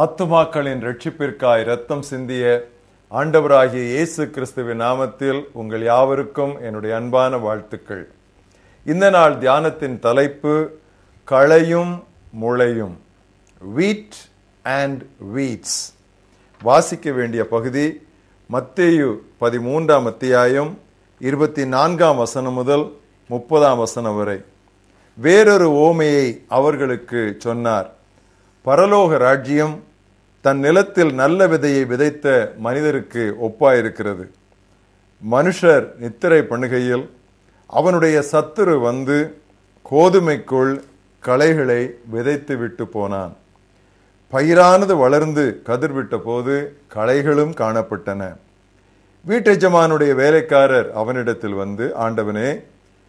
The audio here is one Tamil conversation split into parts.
ஆத்துமாக்களின் ரட்சிப்பிற்காய் ரத்தம் சிந்திய ஆண்டவராகிய இயேசு கிறிஸ்துவின் நாமத்தில் உங்கள் யாவருக்கும் என்னுடைய அன்பான வாழ்த்துக்கள். இந்த நாள் தியானத்தின் தலைப்பு களையும் முளையும். வீட் அண்ட் வீட்ஸ் வாசிக்க வேண்டிய பகுதி மத்தேயு பதிமூன்றாம் அத்தியாயம் இருபத்தி நான்காம் வசனம் முதல் முப்பதாம் வசனம் வரை. வேறொரு ஓமையை அவர்களுக்கு சொன்னார். பரலோக ராஜ்யம் தன் நிலத்தில் நல்ல விதையை விதைத்த மனிதருக்கு ஒப்பாயிருக்கிறது. மனுஷர் நித்திரை பண்ணுகையில் அவனுடைய சத்துரு வந்து கோதுமைக்குள் களைகளை விதைத்து விட்டு போனான். பயிரானது வளர்ந்து கதிர்விட்ட போது களைகளும் காணப்பட்டன. வீட்டெஜமானுடைய வேலைக்காரர் அவனிடத்தில் வந்து ஆண்டவனே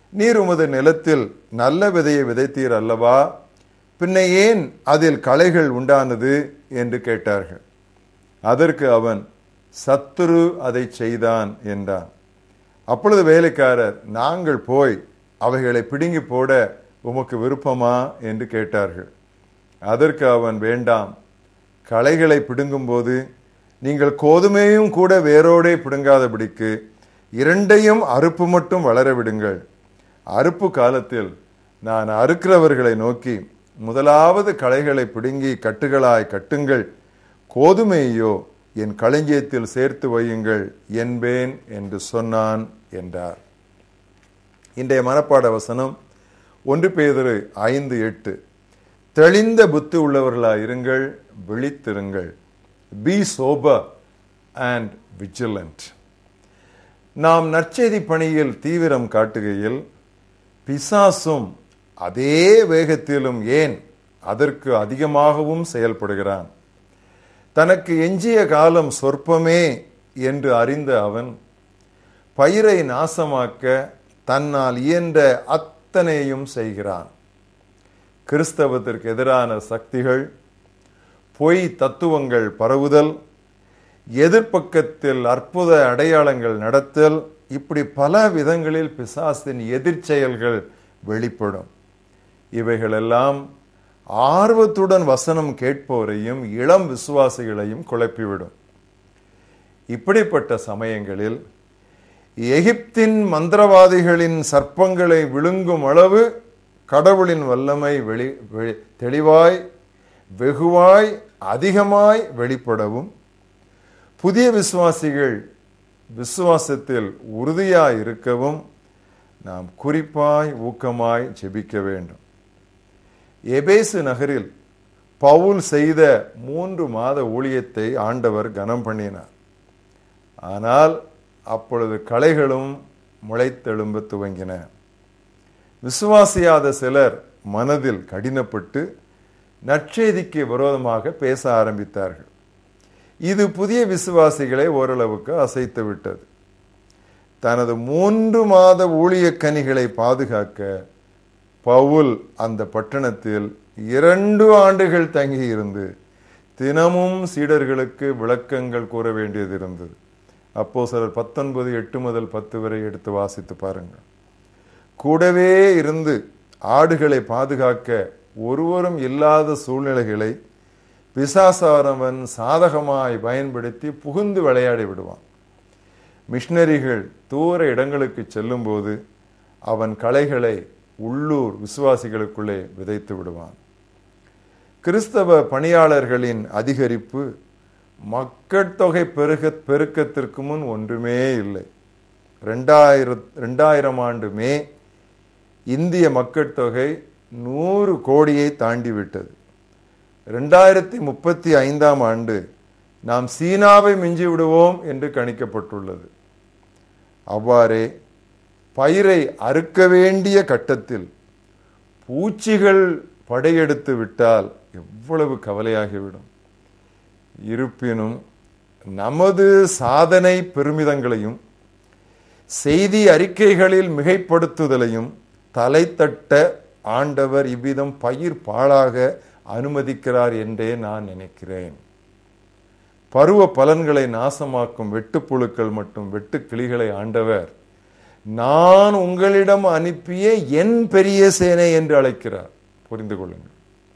நீர் உமது நிலத்தில் நல்ல விதையை விதைத்தீர் அல்லவா? பின்ன ஏன் அதில் களைகள் உண்டானது என்று கேட்டார்கள். அதற்கு அவன் சத்துரு அதை செய்தான் என்றான். அப்பொழுது வேலைக்காரர் நாங்கள் போய் அவைகளை பிடுங்கி போட உமக்கு விருப்பமா? என்று கேட்டார்கள். அதற்கு அவன் வேண்டாம். களைகளை பிடுங்கும்போது நீங்கள் கோதுமையும் கூட வேரோடே பிடுங்காதபடிக்கு இரண்டையும் அறுப்பு மட்டும் வளர விடுங்கள். அறுப்பு காலத்தில் நான் அறுக்கிறவர்களை நோக்கி முதலாவது களைகளை பிடுங்கி கட்டுகளாய் கட்டுங்கள். கோதுமையோ என் களஞ்சியத்தில் சேர்த்து வையுங்கள். என்பேன் என்று சொன்னான் என்றார். இன்றைய மனப்பாட வசனம் ஒன்று பேதரு ஐந்து எட்டு. தெளிந்த புத்தி உள்ளவர்களாய் இருங்கள் விழித்திருங்கள். பி சோபர் அண்ட் விஜிலண்ட் நாம் நற்செய்தி பணியில் தீவிரம் காட்டுகையில் பிசாசும் அதே வேகத்திலும் ஏன் அதற்கு அதிகமாகவும் செயல்படுகிறான்? தனக்கு எஞ்சிய காலம் சொற்பமே என்று அறிந்த அவன் பயிரை நாசமாக்க தன்னால் இயன்ற அத்தனையும் செய்கிறான். கிறிஸ்தவத்திற்கு எதிரான சக்திகள் பொய் தத்துவங்கள் பரவுதல் எதிர்ப்பக்கத்தில் அற்புத அடையாளங்கள் நடத்தல் இப்படி பல விதங்களில் பிசாசின் எதிர்ச்செயல்கள் வெளிப்படும். இவைகளெல்லாம் ஆர்வத்துடன் வசனம் கேட்போரையும் இளம் விசுவாசிகளையும் குழப்பிவிடும். இப்படிப்பட்ட சமயங்களில் எகிப்தின் மந்திரவாதிகளின் சர்ப்பங்களை விழுங்கும் அளவு கடவுளின் வல்லமை வெளி தெளிவாய் வெகுவாய் அதிகமாய் வெளிப்படவும் புதிய விசுவாசிகள் விசுவாசத்தில் உறுதியாய் இருக்கவும் நாம் குறிப்பாய் ஊக்கமாய் ஜெபிக்க வேண்டும். எபேசு நகரில் பவுல் செய்த மூன்று மாத ஊழியத்தை ஆண்டவர் கனம் பண்ணினார். ஆனால் அப்பொழுது களைகளும் முளைத்தெழும்ப துவங்கின. விசுவாசியாத சிலர் மனதில் கடினப்பட்டு நற்செய்திக்கு விரோதமாக பேச ஆரம்பித்தார்கள். இது புதிய விசுவாசிகளை ஓரளவுக்கு அசைத்து விட்டது. தனது மூன்று மாத ஊழிய கனிகளை பாதுகாக்க பவுல் அந்த பட்டணத்தில் இரண்டு ஆண்டுகள் தங்கி இருந்து தினமும் சீடர்களுக்கு விளக்கங்கள் கூற வேண்டியது இருந்தது. அப்போ சிலர் பத்தொன்பது எட்டு முதல் பத்து வரை எடுத்து வாசித்து பாருங்கள் கூடவே இருந்து ஆடுகளை பாதுகாக்க ஒருவரும் இல்லாத சூழ்நிலைகளை பிசாசாரவன் சாதகமாய் பயன்படுத்தி புகுந்து விளையாடி விடுவான். மிஷினரிகள் தூர இடங்களுக்கு செல்லும்போது அவன் கலைகளை உள்ளூர் விசுவாசிகளுக்குள்ளே விதைத்து விடுவான். கிறிஸ்தவ பணியாளர்களின் அதிகரிப்பு மக்கட்தொகை பெருக பெருக்கத்திற்கு முன் ஒன்றுமே இல்லை. ரெண்டாயிரத் ரெண்டாயிரம் ஆண்டு மே இந்திய மக்கட்தொகை நூறு கோடியை தாண்டி விட்டது ரெண்டாயிரத்தி முப்பத்தி ஐந்தாம் ஆண்டு நாம் சீனாவை மிஞ்சி விடுவோம் என்று கணிக்கப்பட்டுள்ளது. அவ்வாறே பயிரை அறுக்க வேண்டிய கட்டத்தில் பூச்சிகள் படையெடுத்து விட்டால் எவ்வளவு கவலையாகிவிடும். இருப்பினும் நமது சாதனை பெருமிதங்களையும் செய்தி அறிக்கைகளில் மிகைப்படுத்துதலையும் தலைத்தட்ட ஆண்டவர் இவ்விதம் பயிர் பாழாக அனுமதிக்கிறார் என்றே நான் நினைக்கிறேன். பருவ பலன்களை நாசமாக்கும் வெட்டுப்புழுக்கள் மற்றும் வெட்டுக்கிளிகளை ஆண்டவர் நான் உங்களிடம் அனுப்பிய என் பெரிய சேனை என்று அழைக்கிறார். புரிந்து கொள்ளுங்கள்.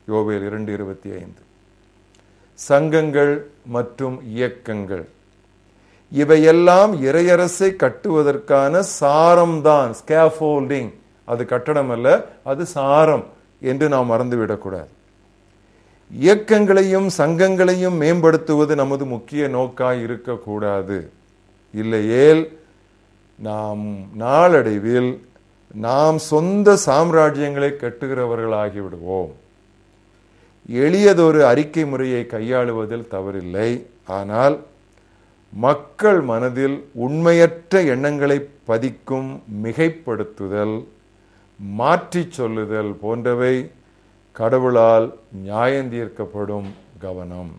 யோவேல் இரண்டு இருபத்தி ஐந்து. சங்கங்கள் மற்றும் இயக்கங்கள். இவையெல்லாம் இறையரசை கட்டுவதற்கான சாரம்தான் ஸ்கேஃபோல்டிங் அது கட்டடம் அல்ல அது சாரம் என்று நாம் மறந்துவிடக்கூடாது. இயக்கங்களையும் சங்கங்களையும் மேம்படுத்துவது நமது முக்கிய நோக்காய் இருக்கக்கூடாது. இல்லையேல் நாம் நாளடைவில் நாம் சொந்த சாம்ராஜ்யங்களை கட்டுகிறவர்களாகி விடுவோம் எளியதொரு அறிக்கை முறையை கையாளுவதில் தவறில்லை. ஆனால் மக்கள் மனதில் உண்மையற்ற எண்ணங்களை பதிக்கும் மிகைப்படுத்துதல் மாற்றி சொல்லுதல் போன்றவை கடவுளால் நியாயந்தீர்க்கப்படும் கவனம்.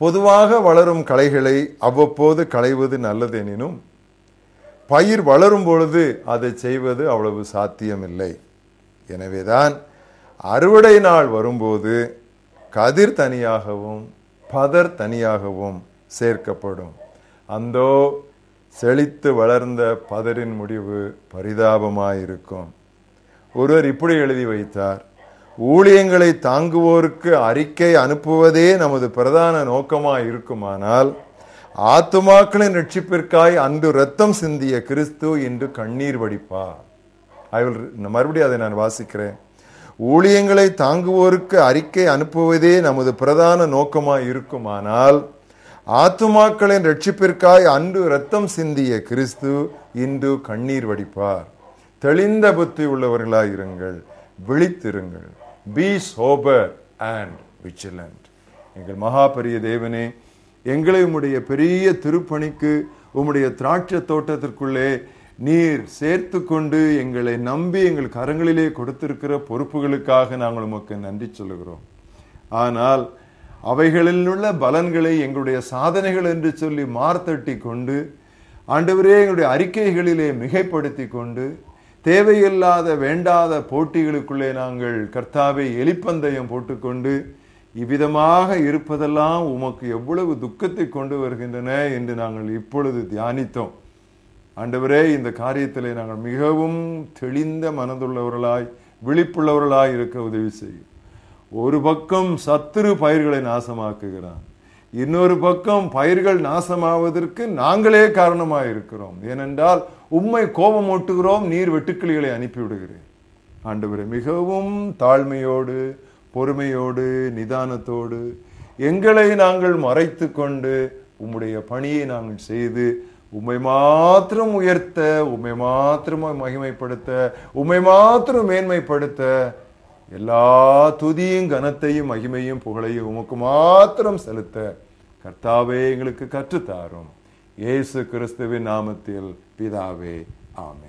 பொதுவாக வளரும் கலைகளை அவ்வப்போது களைவது நல்லதெனினும் பயிர் வளரும் பொழுது அதை செய்வது அவ்வளவு சாத்தியமில்லை. எனவேதான் அறுவடை நாள் வரும்போது கதிர் தனியாகவும் பதர் தனியாகவும் சேர்க்கப்படும். அந்தோ செழித்து வளர்ந்த பதரின் முடிவு பரிதாபமாயிருக்கும். ஒருவர் இப்படி எழுதி வைத்தார் ஊழியங்களை தாங்குவோருக்கு அறிக்கை அனுப்புவதே நமது பிரதான நோக்கமாக இருக்குமானால் ஆத்துமாக்களின் ரட்சிப்பிற்காய் அன்று ரத்தம் சிந்திய கிறிஸ்து இன்று கண்ணீர் வடிப்பார் ஐ வில் மறுபடியும் அதை நான் வாசிக்கிறேன். ஊழியங்களை தாங்குவோருக்கு அறிக்கை அனுப்புவதே நமது பிரதான நோக்கமாய் இருக்குமானால் ஆத்துமாக்களின் ரட்சிப்பிற்காய் அன்று ரத்தம் சிந்திய கிறிஸ்து இன்று கண்ணீர் வடிப்பார். தெளிந்த புத்தி உள்ளவர்களாய் இருங்கள். விழித்திருங்கள். பி சோபர் அண்ட் விச்சிலண்ட் எங்கள் மகாபரிய தேவனே எங்களை உம்முடைய பெரிய திருப்பணிக்கு உம்முடைய திராட்சை தோட்டத்திற்குள்ளே நீர் சேர்த்து கொண்டு எங்களை நம்பி எங்கள் கரங்களிலே கொடுத்திருக்கிற பொறுப்புகளுக்காக நாங்கள் உமக்கு நன்றி சொல்லுகிறோம். ஆனால் அவைகளில் உள்ள பலன்களை எங்களுடைய சாதனைகள் என்று சொல்லி மார்த்தட்டி கொண்டு ஆண்டவரே எங்களுடைய அறிக்கைகளிலே மிகைப்படுத்தி கொண்டு தேவையில்லாத வேண்டாத போட்டிகளுக்குள்ளே நாங்கள் கர்த்தாவை எலிப்பந்தயம் போட்டுக்கொண்டு இவ்விதமாக இருப்பதெல்லாம் உமக்கு எவ்வளவு துக்கத்தை கொண்டு வருகின்றன என்று நாங்கள் இப்பொழுது தியானித்தோம். ஆண்டவரே இந்த காரியத்திலே நாங்கள் மிகவும் தெளிந்த மனதுள்ளவர்களாய் விழிப்புள்ளவர்களாய் இருக்க உதவி செய்யும். ஒரு பக்கம் சத்துரு பயிர்களை நாசமாக்குகிறான். இன்னொரு பக்கம் பயிர்கள் நாசமாவதற்கு நாங்களே காரணமாக இருக்கிறோம். ஏனென்றால் உம்மை கோபம் ஓட்டுகிறோம் நீர் வெட்டுக்கிளிகளை அனுப்பிவிடுகிறேன். ஆண்டவரே மிகவும் தாழ்மையோடு பொறுமையோடு நிதானத்தோடு எங்களை நாங்கள் மறைத்து கொண்டு உம்முடைய பணியை நாங்கள் செய்து உம்மை மாத்திரம் உயர்த்த உம்மை மாத்திரம் மகிமைப்படுத்த உம்மை மாத்திரம் மேன்மைப்படுத்த எல்லா துதியும் கனத்தையும் மகிமையும் புகழையும் உமக்கு மாத்திரம் செலுத்த கர்த்தாவே எங்களுக்கு கற்றுத்தாரும். இயேசு கிறிஸ்துவின் நாமத்தில் பிதாவே ஆமே